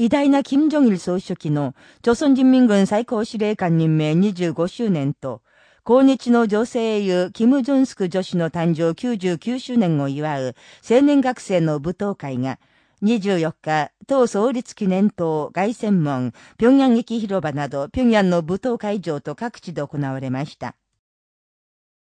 偉大な金正日総書記の、朝鮮人民軍最高司令官任命25周年と、抗日の女性英雄、キム・ジョンスク女子の誕生99周年を祝う青年学生の舞踏会が、24日、党創立記念塔、外専門、平壌駅広場など、平壌の舞踏会場と各地で行われました。